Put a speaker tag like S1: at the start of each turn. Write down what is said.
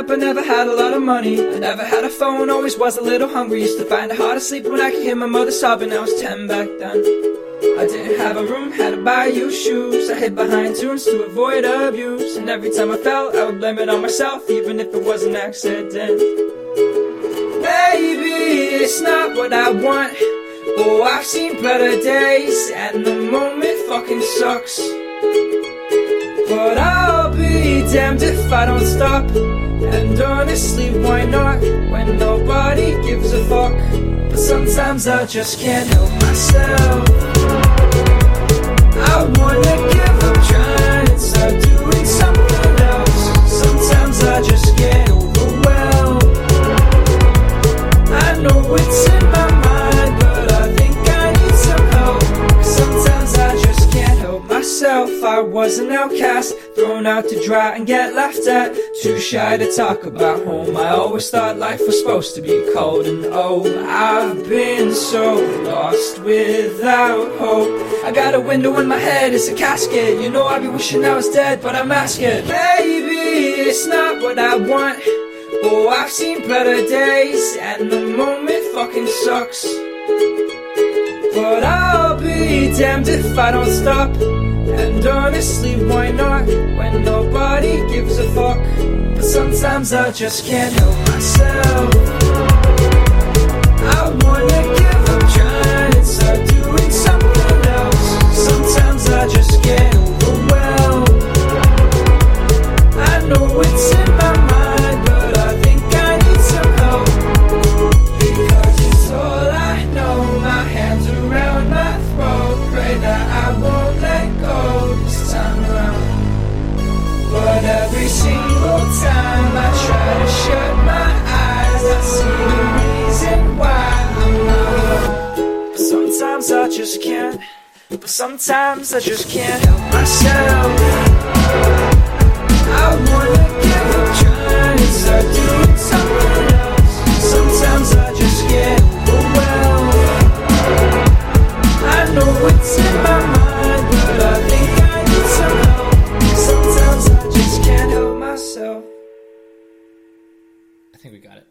S1: up, I never had a lot of money. I never had a phone, always was a little hungry. Used to find it hard to sleep when I could hear my mother sobbing. I was 10 back then. I didn't have a room, had to buy you shoes. I hid behind tunes to avoid abuse. And every time I fell, I would blame it on myself, even if it was an accident. Baby, it's not what I want. Oh, I've seen better days, and the moment fucking sucks. But be damned if I don't stop. And honestly, why not? When nobody gives a fuck. But sometimes I just can't help myself. I wanna give I was an outcast, thrown out to dry and get laughed at. Too shy to talk about home. I always thought life was supposed to be cold, and oh, I've been so lost without hope. I got a window in my head, it's a casket. You know I'd be wishing I was dead, but I'm asking, Maybe it's not what I want. Oh, I've seen better days, and the moment fucking sucks. But I'll be damned if I don't stop. And honestly, why not? When nobody gives a fuck. But sometimes I just can't help myself. Single time I try to shut my eyes, I see the reason why I'm sometimes I just can't. But sometimes I just can't help myself. I think we got it.